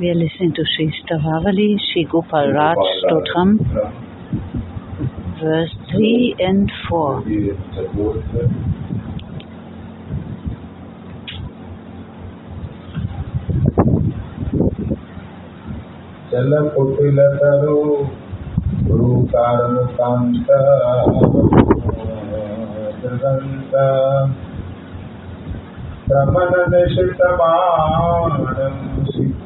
We are listening to Sri Stavavali, Sri Gopal Raj Stotram, verse 3 and 4. चल कुटिल तरु गुरु कांत भ्रमण निशितमानं शीघ्रजानं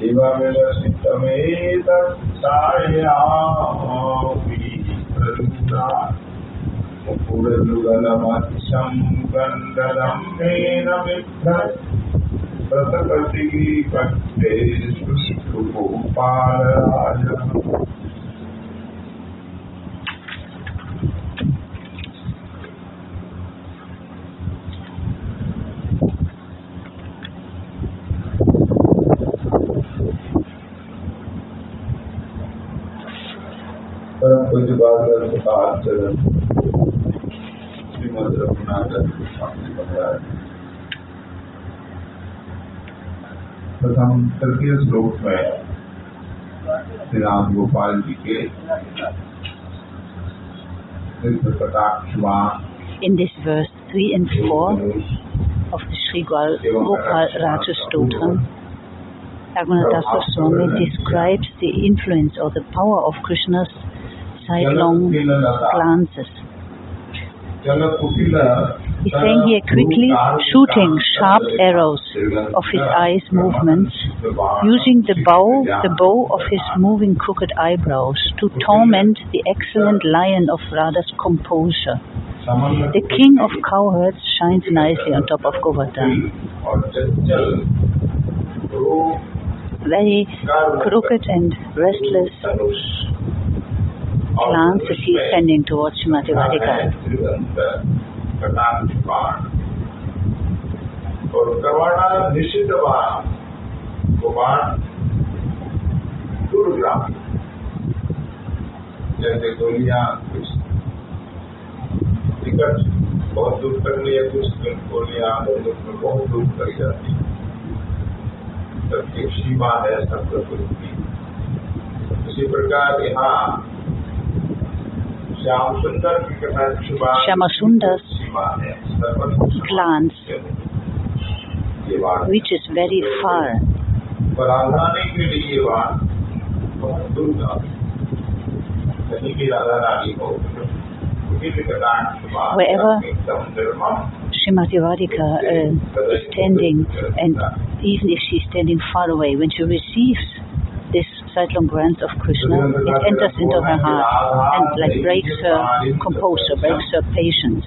दिवविलसितमेतत्सायापुरदुगलमक्षं गण्डलं मेन विभ्र प्रसपतिः पक्षे प्रकाश चरण श्रीमद रघुनाथ स्वामी महाराज प्रथम तृतीय श्लोक में श्री राम गोपाल जी के Divya कटाक्षवान In this verse 3 and 4 of the Sri Gopal Raja Stotram, Raghunatha Swami describes the influence or the power of Krishna's sidelong glances. He's saying here quickly shooting sharp arrows of his eyes movements, using the bow, the bow of his moving crooked eyebrows to torment the excellent lion of Radha's composure. The king of cowherds shines nicely on top of Govardhan. Very crooked and restless Dhanush glance as he is sending towards Srimati Radhika. जैसे गोलियाँ, कुछ ticket बहुत दूर तक है, कुछ गोलियाँ में बहुत दूर तक जाती सबकी सीमा है सब प्रकृति की इसी प्रकार यहाँ Shyamasundar's glance which is very far. Wherever Srimati Radhika uh, is standing, and even if she is standing far away, when she receives sidelong glance of Krishna, it enters into her heart and like breaks her composure, breaks her patience.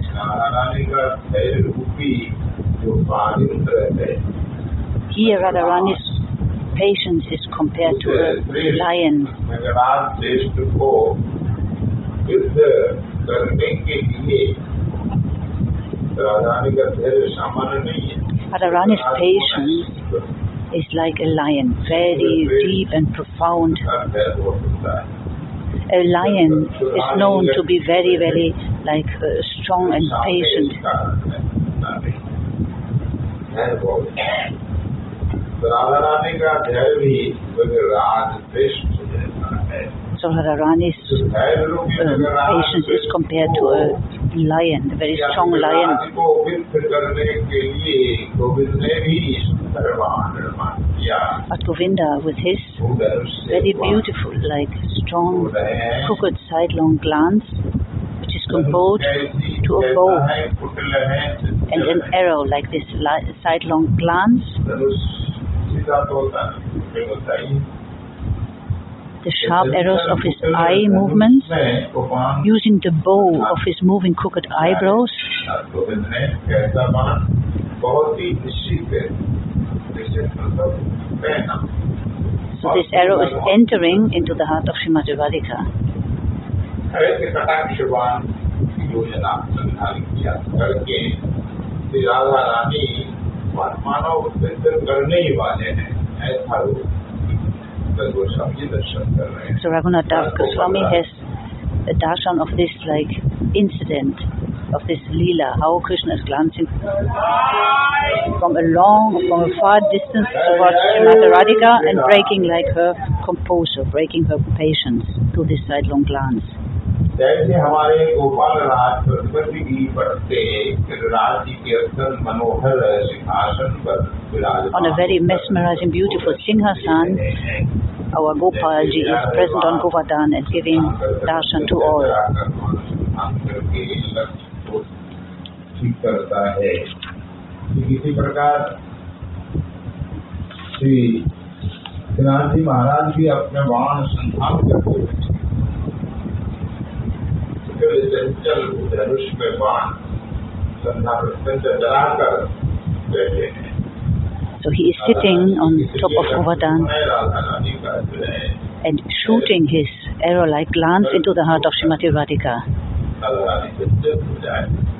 Here Radharani's patience is compared to a lion. Radharani's patience is like a lion, very deep and profound. A lion is known to be very, very like uh, strong and patient. So Radharani's uh, patience is compared to a lion, a very strong lion. But Govinda with his very beautiful, like strong, crooked sidelong glance, which is composed to a bow, and an arrow like this sidelong glance. The sharp arrows of his eye movements, using the bow of his moving crooked eyebrows, so this arrow is entering into the heart of Srimati Radhika. So Raghunath Das Goswami has a darshan of this like incident of this lila, how Krishna is glancing from a long, from a far distance towards Srimati Radhika and breaking like her composure, breaking her patience through this sidelong glance. जैसे हमारे गोपाल राज सरस्वती की पढ़ते राज जी के अत्यंत मनोहर सिंहासन पर विराजमान On a very mesmerizing, beautiful Singhasan, our Gopalji is present on Govardhan and giving darshan to all. करके लक्ष्य को ठीक करता है ठीक इसी प्रकार श्री श्रीनाथ जी महाराज भी अपने बाण संधान करते हुए चंचल धनुष में बाण संधा चलाकर बैठे हैं So he is sitting on top of Govardhan Radha Rani का जो है and shooting his arrow-like glance into the heart of Srimati Radhika.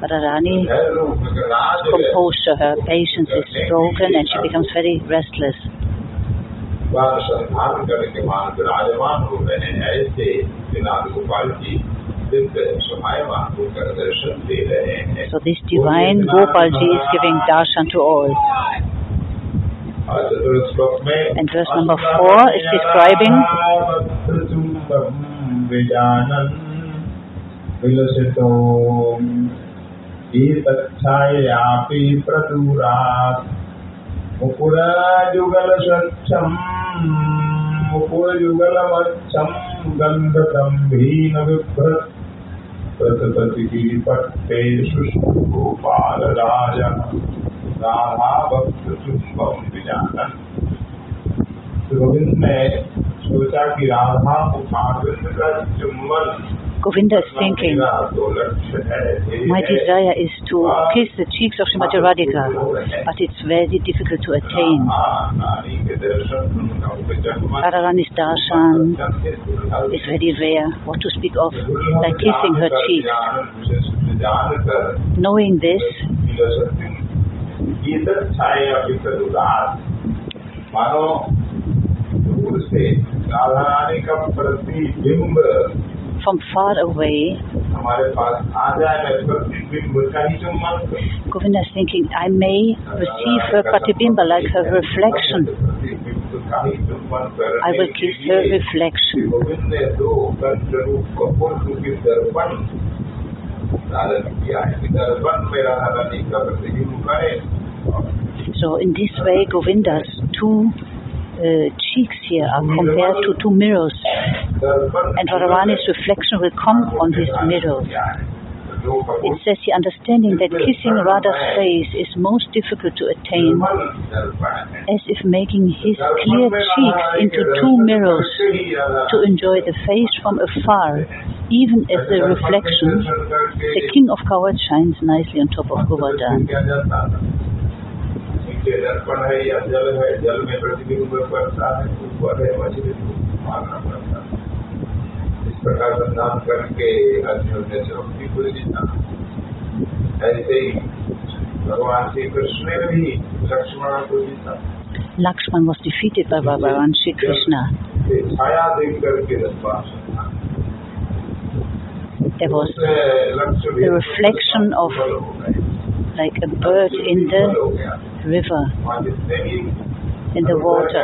Radharani composed to her, patience is broken and she becomes very restless. So this divine Gopalji is giving darshan to all. And verse number 4 is describing विलसितो एतच्छाययापि प्रदूरात् मुकुराजुगलस्वच्छम् मुकुरयुगलमच्छम् गन्धतं भीनविभ्रत् प्रतपतिगिरिपट्टे सुष्ठुगोपालराजः राधाभक्तचुम्बं विजानन्। Govind ने सोचा कि राधा को पार्वती का चुम्बन Govinda is thinking, मेरा तो लक्ष्य है यही my है। desire is to kiss the cheeks of Srimati Radhika, but it's very difficult to attain. नारी के दर्शन उनका जन्म Radharani's darshan is very rare. What to speak of like kissing her cheeks. जानकर Knowing this, मानो दूर से राधा रानी का प्रतिबिंब from far away. Govinda is thinking, I may receive her Pratibimba like her reflection. I will kiss her reflection. So in this way, Govinda's two uh, cheeks here are compared to two mirrors and Radharani's reflection will come on his mirror. It says the understanding that kissing Radha's face is most difficult to attain, as if making his clear cheeks into two mirrors to enjoy the face from afar, even as the reflection, the king of cowherds shines nicely on top of Govardhan. इस प्रकार संधान करके अर्जुन ने शक्ति को जीता ऐसे ही भगवान श्री कृष्ण ने भी लक्ष्मण को जीता Lakshman was defeated by Bhagavan Shri Krishna. ये छाया देख करके दरबार संधान There was उससे लक्ष्य भी the reflection of सफल हो गए। like a bird in the सफल हो गया। river, वहाँ जितने भी in the water.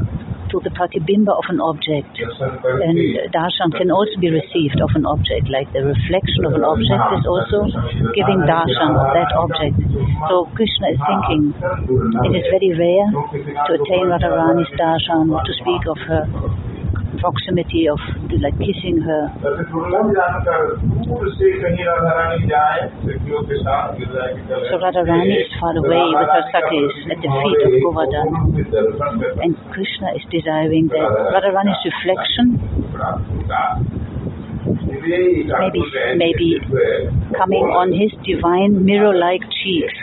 to the pratibimba of an object. And darshan can also be received of an object, like the reflection of an object is also giving darshan of that object. So Krishna is thinking, it is very rare to attain Radharani's darshan, to speak of her proximity of to like kissing her. So Radharani is far away with her sakhis at the feet of Govardhan and Krishna is desiring that Radharani's reflection maybe, maybe coming on his divine mirror-like cheeks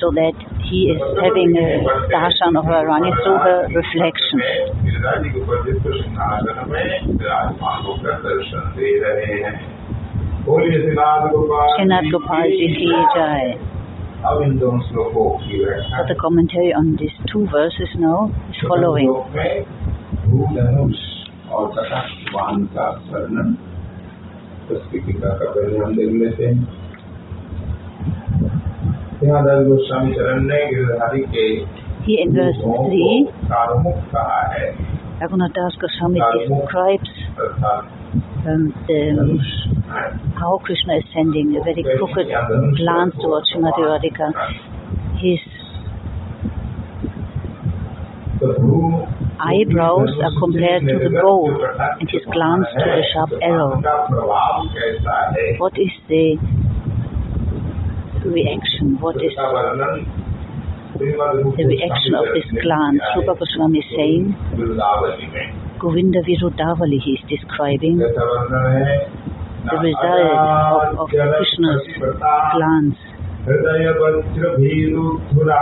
so that he is having a darshan of Radharani through her reflection. Giriraj के उपस्थित सिंहासन में विराजमान होकर दर्शन दे रहे हैं बोलिए Srinath Gopal Srinath Gopal Ji ki jai. अब इन दोनों श्लोकों की व्याख्या So the commentary on these two verses now is following. श्लोक में भूधनुष और तथा वाहन का वर्णन उसकी टीका का पहले हम देख लेते हैं सिंहदास गोस्वामी चरण ने गिरधारी के Here in verse 3, Raghunath Das Goswami describes um, how Krishna is sending a very crooked glance towards Srimati Radhika. His eyebrows are compared to the bow and his glance to the sharp arrow. What is the reaction? What is इसका वर्णन श्रीमद् रूप the reaction of this glance? Rupa Goswami is saying, वृंदावली में Govinda Virudavali he is describing कैसा वर्णन है the result of, of Krishna's glance. हृदय वज्र भीरुधुरा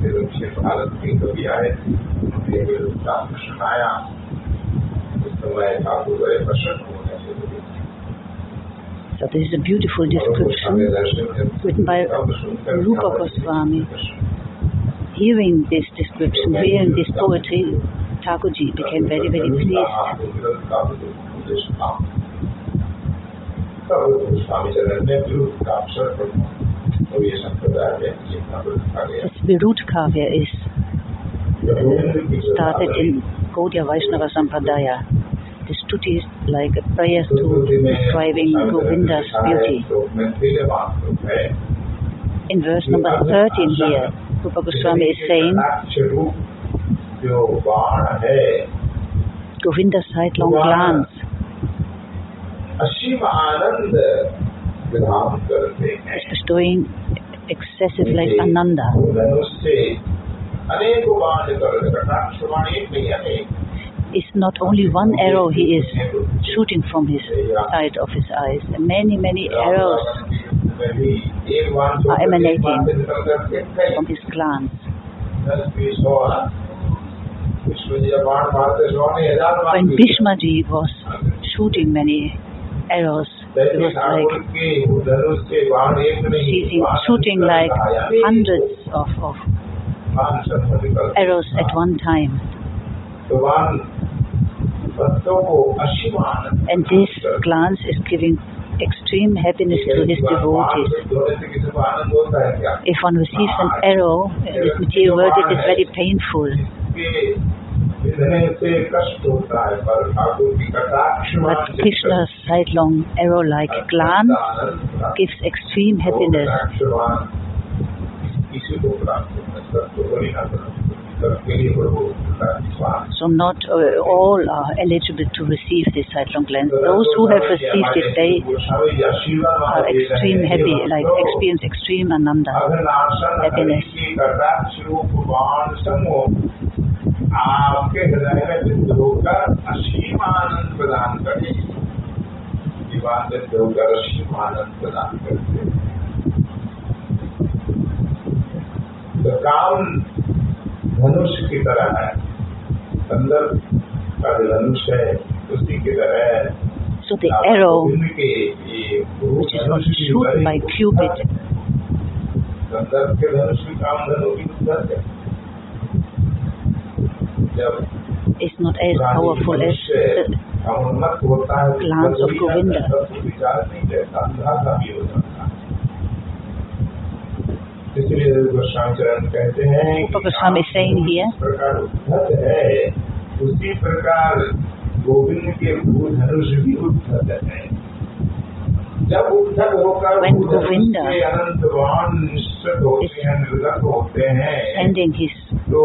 फिर दक्षिण भारत के कवि आए उनके विरुद्ध कृष्ण आया उस समय ठाकुर बड़े प्रसन्न होने से लगे So this is a beautiful description written by Rupa Goswami. Hearing this description, hearing this poetry, Thakurji became very, very pleased. The root kavya is started in Gaudiya Vaishnava Sampradaya. The stuti is like a prayer to describing Govinda's beauty. In verse number 13 here, Rupa Goswami is saying, Govinda's sidelong glance is excessive like Ananda. It's not only one arrow he is shooting from his side of his eyes. Many, many arrows are emanating from his glance. When Bhishmaji was shooting many arrows it was like shooting like hundreds of, of arrows at one time. And this glance is giving extreme happiness to his devotees. If one receives an arrow, this material world, it is very painful. But Krishna's sidelong arrow-like glance gives extreme happiness. So not uh, all are eligible to receive this sidelong glance. Those who have received it, they are extreme happy, like experience extreme ananda, happiness. आपके हृदय में सिद्ध होकर असीम आनंद प्रदान करे जीवान सिद्ध होकर असीम आनंद प्रदान करते तो काम धनुष की तरह है। अंदर का जो धनुष है उसी की तरह है। Also the arrow which is also shot by Cupid. संदर्भ के धनुष की काम धनु की उद्धत है। जब is not as powerful as the उन्मत्त होता है glance of Govinda. तब तो विचार नहीं रहता अंधा सा भी हो जाता है इसलिए गोस्वामी चरण कहते हैं कि Upa Goswami is saying here जिस प्रकार उद्धत है उसी प्रकार गोविंद के भूधनुष भी उद्धत है जब उद्धत होकर When भूधनुष Govinda के अनंत बाण निश्चित होते हैं निर्गत होते हैं sending his तो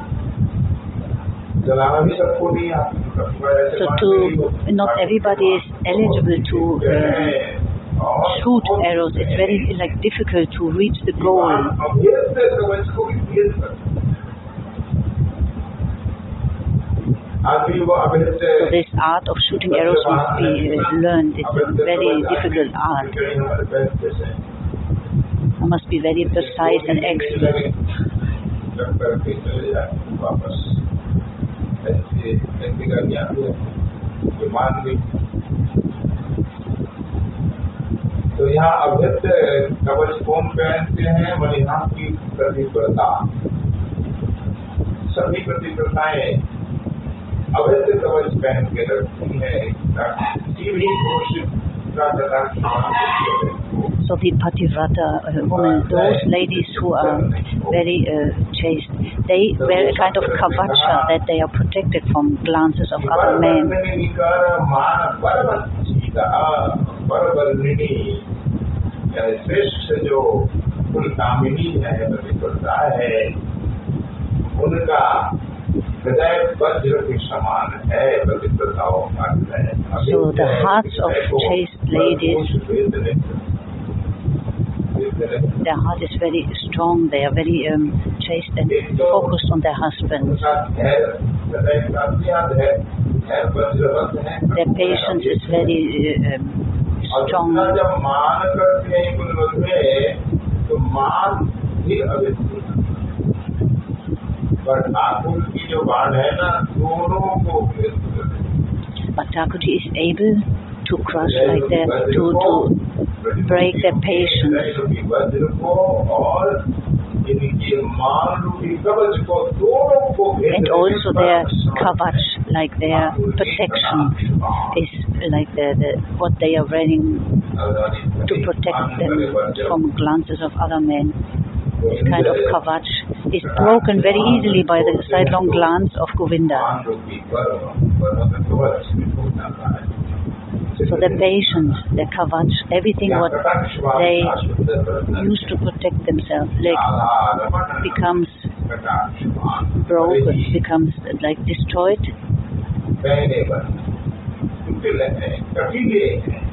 So to not everybody is eligible to uh, shoot arrows. It's very like difficult to reach the goal. So this art of shooting arrows must be learned. It's a very difficult art. Must be very precise and accurate. ऐसे का ज्ञान जो मान गई तो यहाँ अभ्यस्त कवच कौन पहनते हैं मणिहा की प्रतिप्रता सभी प्रतिप्रताएँ अभ्यस्त कवच पहन के रखती है। किसी भी का So the Pativrata uh, women, those ladies who are very uh, chaste, they wear a kind of kavacha that they are protected from glances of other men. परवर्णिनी यानी श्रेष्ठ जो कुल कामिनी है प्रतिपदा है उनका हृदय वज्र के समान है प्रतिपदाओं का हृदय So the hearts of chaste ladies, their heart is very strong, they are very um, chaste and focused on their husbands. Their patience is very uh, um, और strong. दूसरा जब मान करते हैं कुल में तो मान भी अविद्य पर ठाकुर की जो बाण है ना दोनों को भेद कर देती But Thakurji is able to crush like that, to, to break the patience and also their coverage, like their protection, is like the, the what they are wearing to protect them from glances of other men. This kind of coverage is broken very easily by the sidelong glance of Govinda. So their patience, their kavach, everything what they use to protect themselves, like becomes broken, becomes like destroyed,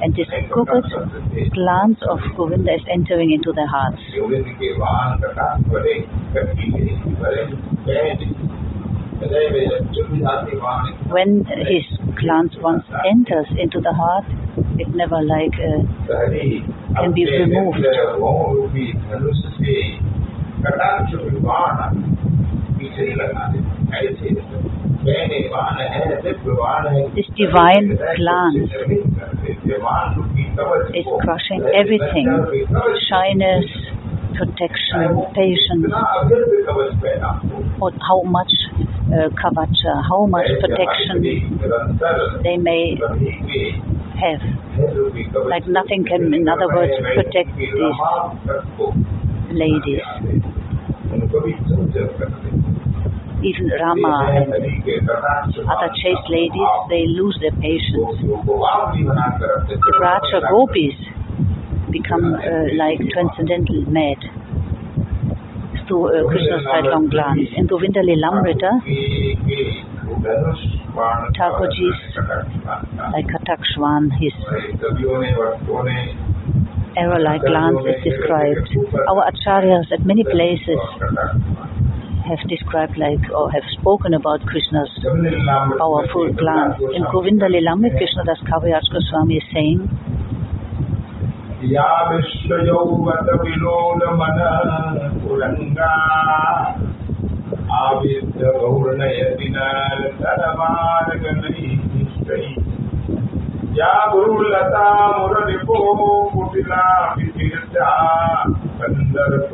and this crooked glance of Govinda is entering into their hearts. When his glance once enters into the heart, it never like uh, can be removed. This divine glance is crushing everything, shyness, protection, patience, or how much uh, covered, uh, how much protection they may have. Like nothing can, in other words, protect these ladies. Even Rama and other chaste ladies, they lose their patience. The Vraja Gopis become uh, like transcendental mad to uh, Krishna's sidelong glance. In Govinda Lilamrita, Thakurji's, like Katakshwan, his arrow-like glance is described. Our acharyas at many places have described like or have spoken about Krishna's powerful glance. In Govinda Krishna das Kaviraj Goswami is saying, या विश्वयौवत विलोल मन पुरंगा आविद्य गौर्णयति न तरमार्ग नहीं या गुरुलता मुररिपो कुटिला वितीर्था कंदर्प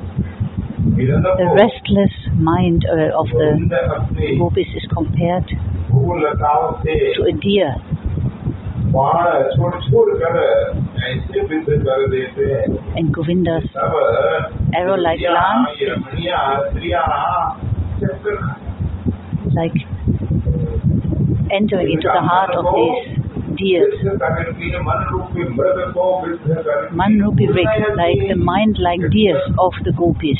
The restless mind uh, of the gopis is compared to a deer. And Govinda's arrow-like glance like entering into the heart of these deers. Manrupi Vrik, like the mind-like deers of the gopis,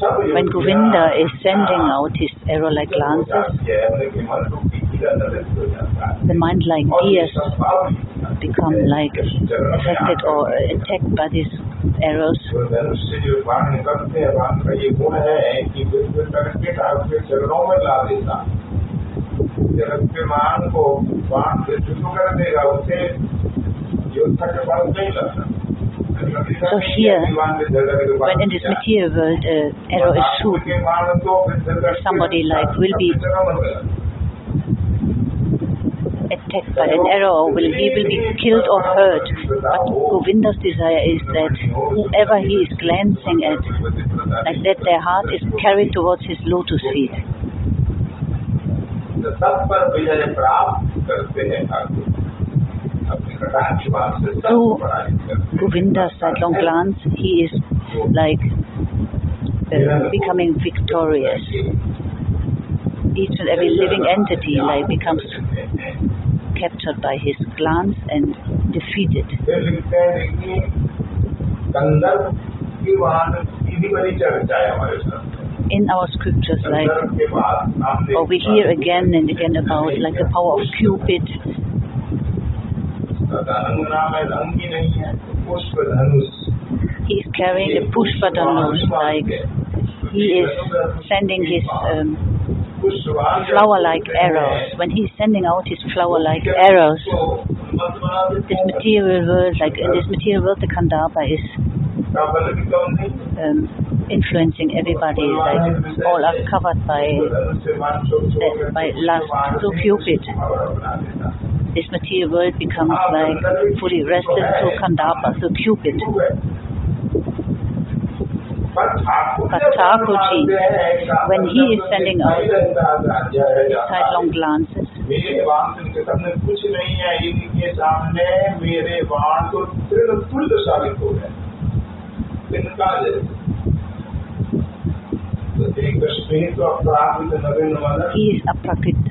When Govinda is sending out his arrow-like glances, the mind-like deers become like affected or attacked by these arrows. धनुष से जो बाण निकलते हैं बाण का ये गुण है कि बिल्कुल करके आपके चरणों में ला देता जगत के मान को बाण से शुरू कर देगा उसे योद्धा के पास नहीं लगता so here, when in this material world uh, arrow is shoot, somebody like will be attacked by an arrow, will he will be killed or hurt. But Govinda's desire is that whoever he is glancing at, like that their heart is carried towards his lotus feet. Through Govinda's sidelong glance, he is like uh, becoming victorious. Each and every living entity like becomes captured by his glance and defeated. In our scriptures, like, or we hear again and again about like the power of Cupid. He is carrying a Pushpa Dhanush, like he is sending his um, flower-like arrows. When he's sending out his flower-like arrows, this material world, like in this material world, the Kandarpa is um, influencing everybody. Like all are covered by uh, by lust through Cupid this material world becomes like fully rested to Kandarpa, to Cupid. But Thakurji, when he is sending out sidelong glances, he is aprakrit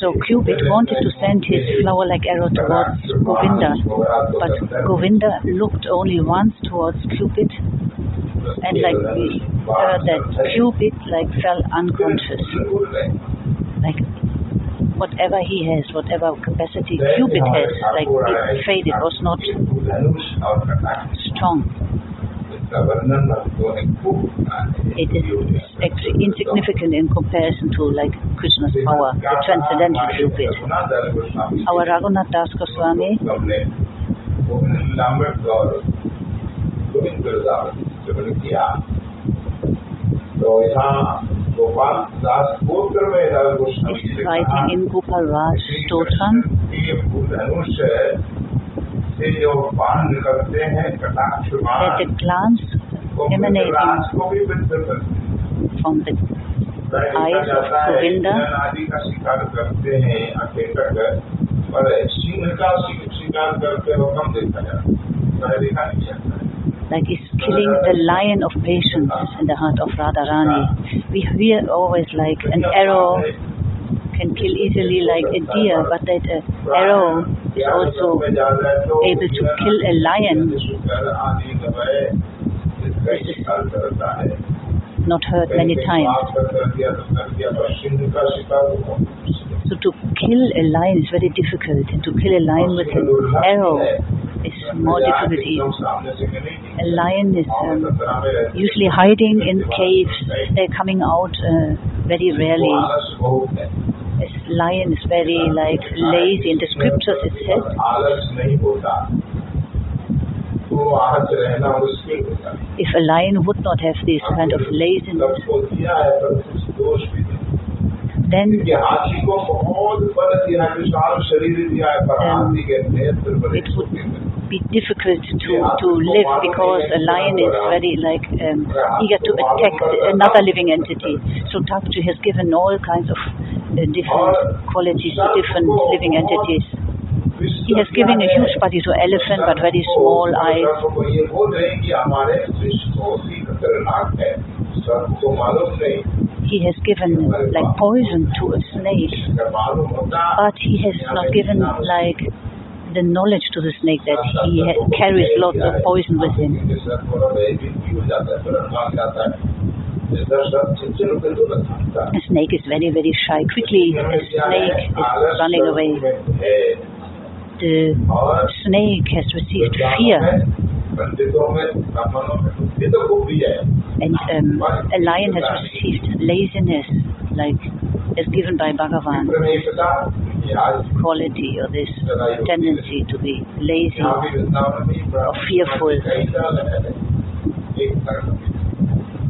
So Cupid wanted to send his flower-like arrow towards Govinda, but Govinda looked only once towards Cupid and like heard that Cupid like fell unconscious. Like whatever he has, whatever capacity Cupid has, like it faded, was not strong. It is actually insignificant in comparison to like Krishna's power, the transcendental Cupid. Our Raghunath Das Goswami is writing in Gopal Raj Stotram से जो बाण निकलते हैं कटाक्ष that बाण the glance वो emanating राज को भी विद्ध करते हैं from the देखा eyes of जाता है Govinda. हिरण आदि का शिकार करते हैं अकेटक पर सिंह का शि- शिकार करते हो कम देखा जाता है वह देखा नहीं जाता है like is killing the lion of patience in the heart of Radharani. We hear always like an arrow can kill easily like a deer, but that a arrow is also able to kill a lion. not hurt many times. So to kill a lion is very difficult, and to kill a lion with an arrow is more difficult even. A lion is um, usually hiding in caves. They're coming out uh, very rarely lion is very like lazy. In the scriptures it says. If a lion would not have this kind of laziness, then um, it would be difficult to, to live because a lion is very like um, eager to attack another living entity. So Thakurji has given all kinds of different qualities to different living entities. He has given a huge body to elephant but very small eyes. He has given like poison to a snake, but he has not given like the knowledge to the snake that he carries lots of poison with him. A snake is very, very shy. Quickly, the snake is running away. The snake has received fear. And um, a lion has received laziness, like as given by Bhagavan. Quality or this tendency to be lazy or fearful.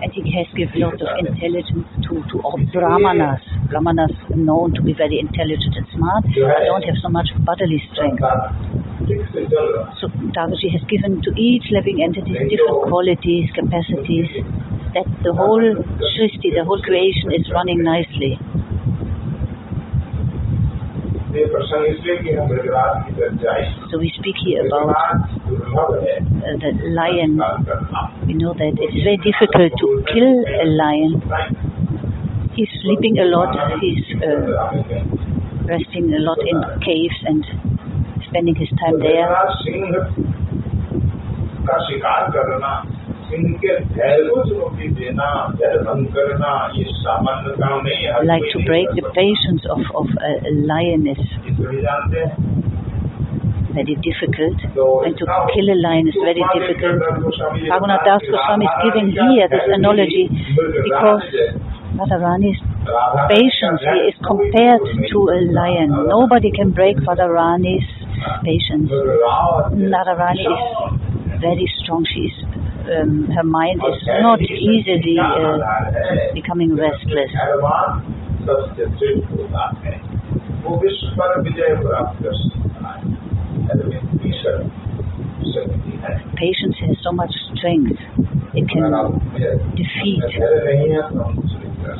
And he has given a lot of intelligence to, to all Brahmanas. Brahmanas known to be very intelligent and smart. They don't have so much bodily strength. So Thakurji has given to each living entity different qualities, capacities, that the whole Srishti, the whole creation is running nicely. So we speak here about uh, the lion. We know that it is very difficult to kill a lion. He's sleeping a lot, he's uh, resting a lot in caves and spending his time there Gujarat Singh का शिकार करना सिंह के धैर्य को चुनौती देना धैर्य भंग करना ये सामान्य काम नहीं है हर Like कोई to नहीं break कर the सकता। patience of, of a, a lion is इसको भी जानते हैं very difficult. तो And to kill a lion is very difficult. Raghunath Das Goswami is giving here this analogy because Radharani's patience here is compared to a lion. Nobody can break Radharani's patience. Radharani is very strong. She is, um, her mind is not easily uh, becoming restless. Patience has so much strength. It can defeat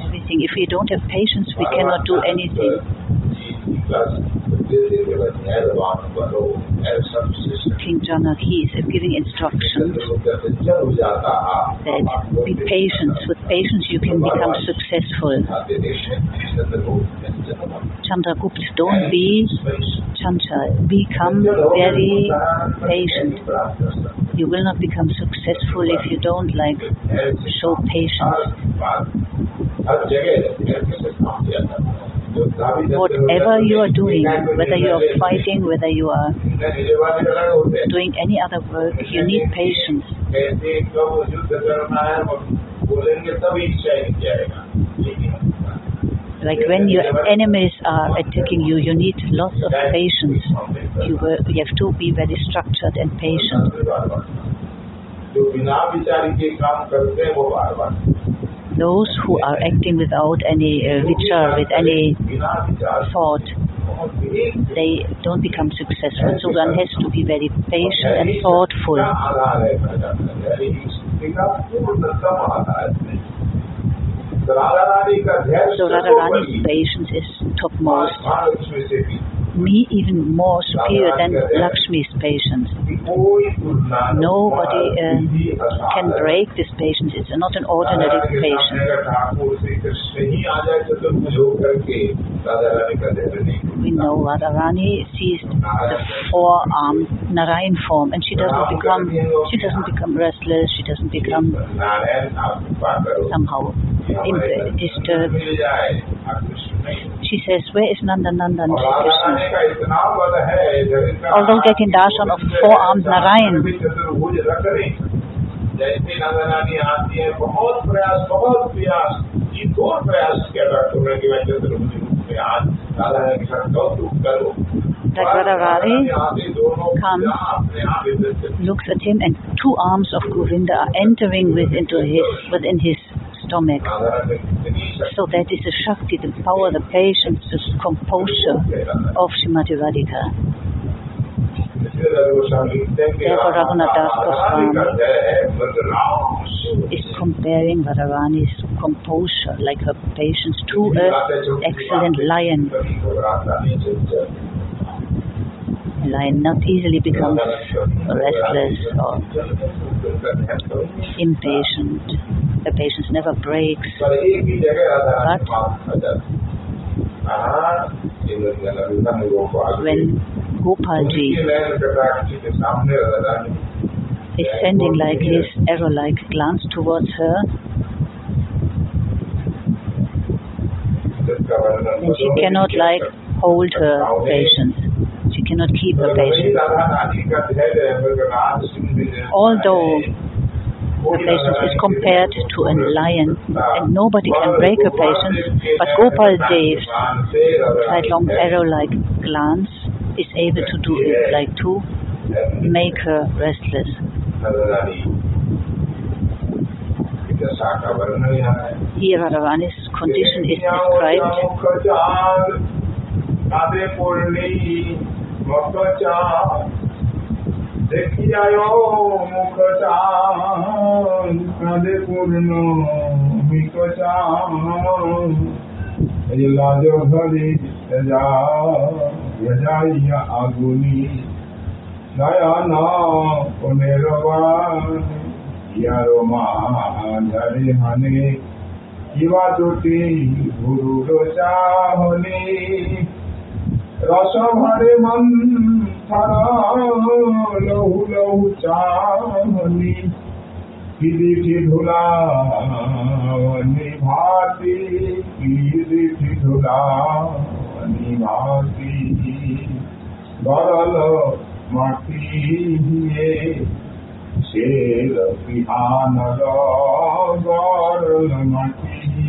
everything. If we don't have patience, we cannot do anything. King John, Janaki is giving instructions that be patient. With patience you can become successful. Chandragupta, don't be chanchal. Become very patient. You will not become successful if you don't like show patience. Whatever you are doing, whether you are fighting, whether you are doing any other work, you need patience. Like when your enemies are attacking you, you need lots of patience. You, you have to be very structured and patient. Those who are acting without any uh, vichar, with any thought, they don't become successful. So one has to be very patient and thoughtful. So Radharani's patience is topmost. Me even more superior than Lakshmi's patience. Nobody uh, can break this patience. It's not an ordinary patience. We know Radharani sees the four-armed Narayan form, and she doesn't become she doesn't become restless. She doesn't become somehow disturbed. She says, where is Nanda Nanda Krishna? Although getting darshan of four-armed Narayan, जैसे नंदा नानी आती है बहुत प्रयास बहुत प्रयास जीतोड़ प्रयास किया डॉक्टर ने कि मैं चतुर्भुज रूप में आज दादा ने के साथ गौतम करो that Radharani comes, looks at him, and two arms of Govinda are entering within his, within his stomach. So that is the Shakti, the power, the patience, the composure of Srimati Radhika. Therefore, Raghunath Das Goswami is comparing Radharani's composure, like her patience, to an excellent lion. A lion not easily becomes restless or impatient. The patience never breaks. But when Gopalji is sending like his arrow-like glance towards her, then she cannot like hold her patience. Cannot keep her patience. Although her patience is compared to a lion and nobody can break her patience, but Gopal Dev's sidelong arrow-like glance is able to do it, like to make her restless. Here Radharani's condition is described দেখিয়ায় মুখ চান কাঁদে পূর্ণ মিক চান লাজ ঘরে যাইয়া আগুনি নয়ন কোনের ইয়ার মা ঝারে হানে কিবা চুটি গুরুর চাহনি लहु लहु चाहनी किरीटी धुलावनी भाती धुला धुलावनी भाती, बरल माटी हिए शेर पिहान गरल माटी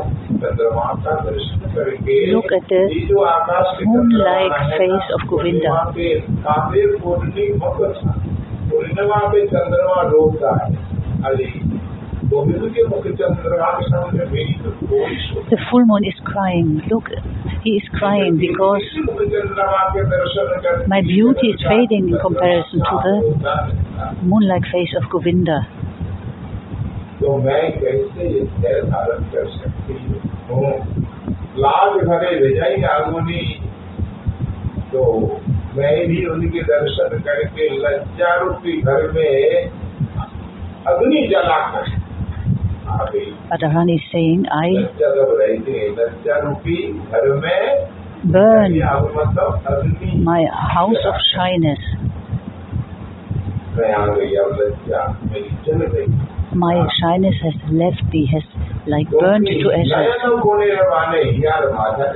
Sakhis, Look at the moon-like face of Govinda. पूर्णिमा पे चंद्रमा डूबता है अरे गोविंद के मुख चंद्रमा के सामने मेरी तो कोई शोभा The full moon is crying. Look, he is crying because मुख चंद्रमा के दर्शन करके my beauty is fading in comparison to the moon-like face of Govinda. तो मैं कैसे ये धारण कर सकती हूँ? लाल भरे विजयी आगुनी तो मैं भी उनके दर्शन करके लज्जा रूपी घर में अग्नि जलाकर Radharani is saying, I घर burn my house of shyness. मैं आ गई अब लज्जा मेरी जल गई My shyness has left me, has like burned to ashes. नयन कोने रवाने यार माथा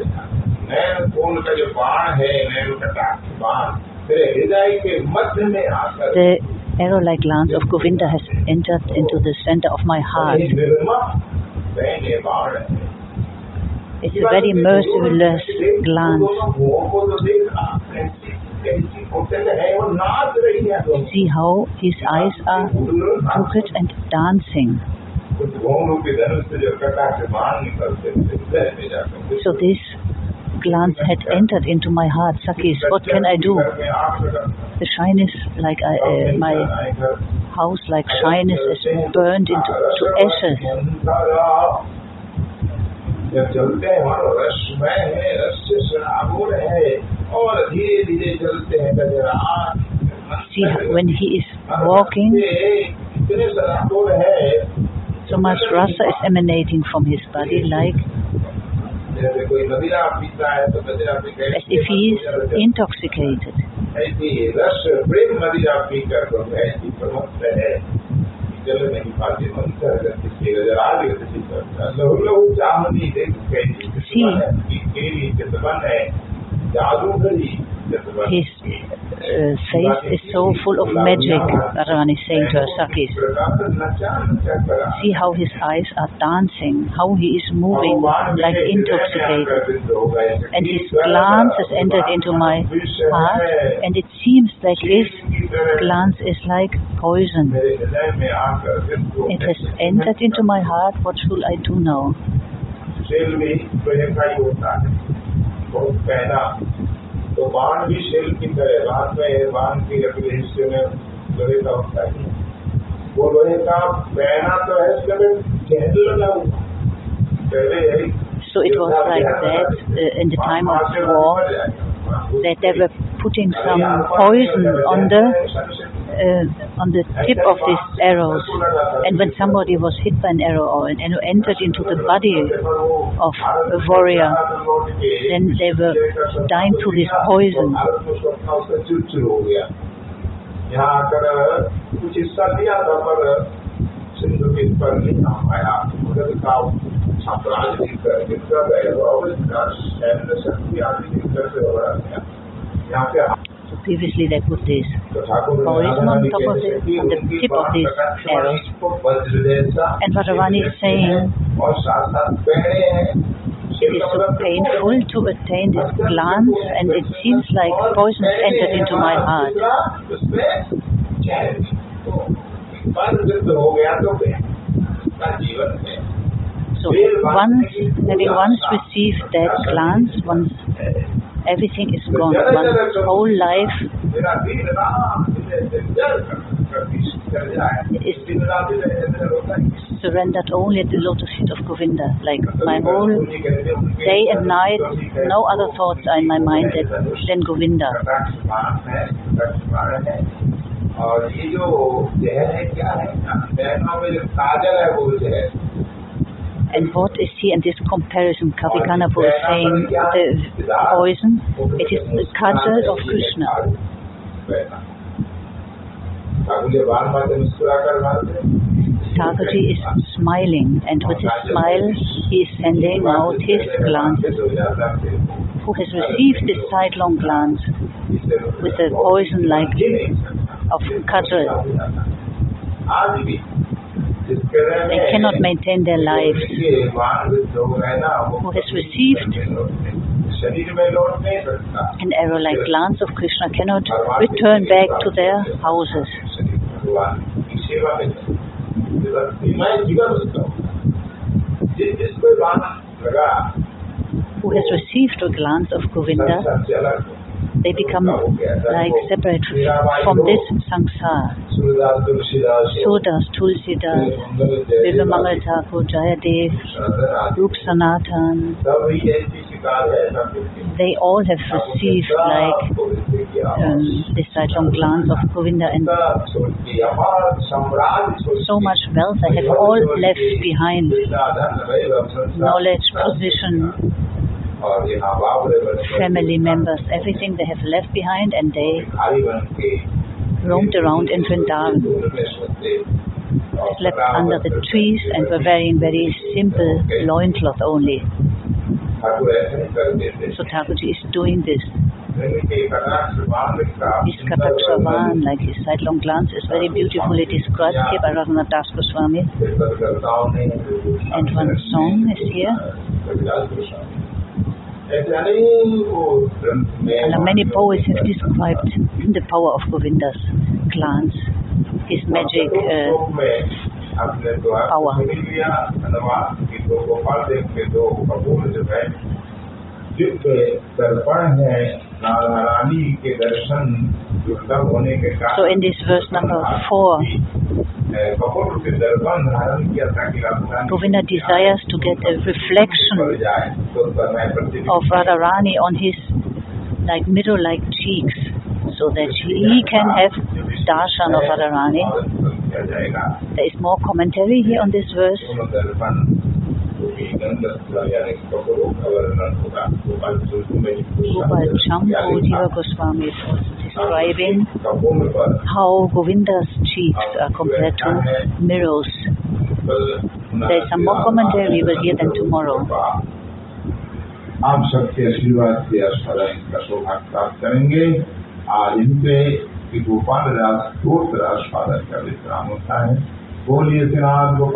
नयन कोन का जो बाण है नयन कटाक्ष बाण तेरे हृदय के मध्य में आकर The arrow-like glance of Govinda has entered into the center of my heart. ये निर्मम पहने बाण है It's a very merciless glance. See how his eyes are crooked and dancing. So this glance had entered into my heart. Sakhis, what can I do? The shyness, like I, uh, my house, like shyness, is burned into ashes. जब चलते हैं मानो रसमय है रस से शराबोर है और धीरे धीरे चलते हैं गजराज See when he is walking, इतने शराबोर है so much rasa is emanating from his body, like जैसे कोई मदिरा पीता है तो मदिरा पी के as if he is intoxicated. His uh, face is so full of magic, Radharani is saying to her, Sakhis. See how his eyes are dancing, how he is moving like intoxicated. And his glance has entered into my heart, and it seems that his glance is like poison. मेरे हृदय में आकर बिंदु It has entered into my heart. What should I do now? Shell भी लोहे का ही होता है बहुत पहना तो बाण भी शेल की तरह बाण में बाण की लकड़ी हिस्से में लोहे का होता है वो लोहे का पहना तो है इसके में जहर लगा हुआ पहले यही So it was like that uh, in the time of war, that they were putting some poison on the uh, on the tip of these arrows. And when somebody was hit by an arrow or an arrow entered into the body of a warrior, then they were dying through this poison. यहाँ आकर कुछ हिस्सा लिया था पर सिंधु के पर नहीं आ पाया उधर का साम्राज्य दिखकर दिखकर गए और इसका सैन्य शक्ति आदि दिखकर से हो रहा गया यहाँ पे So previously they put this तो Thakur poison on top of it, on the tip of these arrows. And Radharani is saying और साथ साथ पहने हैं it is so painful to attain this glance and it seems like poison has entered into my heart. हो गया तो जीवन में So once, having once received that glance, once everything is gone, one's whole life मेरा दिन रात is surrendered only at the lotus feet of Govinda. Like my whole day and night, no other thoughts are in my mind that, than Govinda. और ये जो जहर है क्या है बहनों में जो काजल है वो जहर and what is here in this comparison? Kavikarnapur is saying the poison, it is the cutter of Krishna. Thakurji is smiling and with his smile he is sending out his glances. Who has received this sidelong glance with the poison like of Katra? They cannot maintain their lives. Who has received an arrow like glance of Krishna cannot return back to their houses. Who has received a glance of Govinda they become like separate from this samsara. Surdas, Tulsidas, Bilvamangal Thakur, Jayadev, Rup Sanatan, they all have received like um, this Saichong glance of Govinda and so much wealth they have all left behind knowledge, position, family members, everything they have left behind and they roamed around in Vrindavan, slept under the trees and were wearing very simple loincloth only. So Thakurji is doing this. His Katakshavan, like his sidelong glance, is very beautifully described here by Raghunath Das Goswami. And one song is here. There are many poets have described the power of Govinda's glance, his magic uh, power. So in this verse number 4, Govinda desires to get a reflection of Radharani on his like middle-like cheeks so that he can have darshan of Radharani. There is more commentary here on this verse. Gopal Champu Goswami describing Kapoor पर how Govinda's cheeks are compared to mirrors. There is some more commentary, we will hear them tomorrow. आप सबके आशीर्वाद से सदा इनका सौभाग्य प्राप्त करेंगे आज इनपे कि गोपाल दास स्त्रोत्र आस्वादन का विश्राम होता है बोलिए श्रीनाथ गोपाल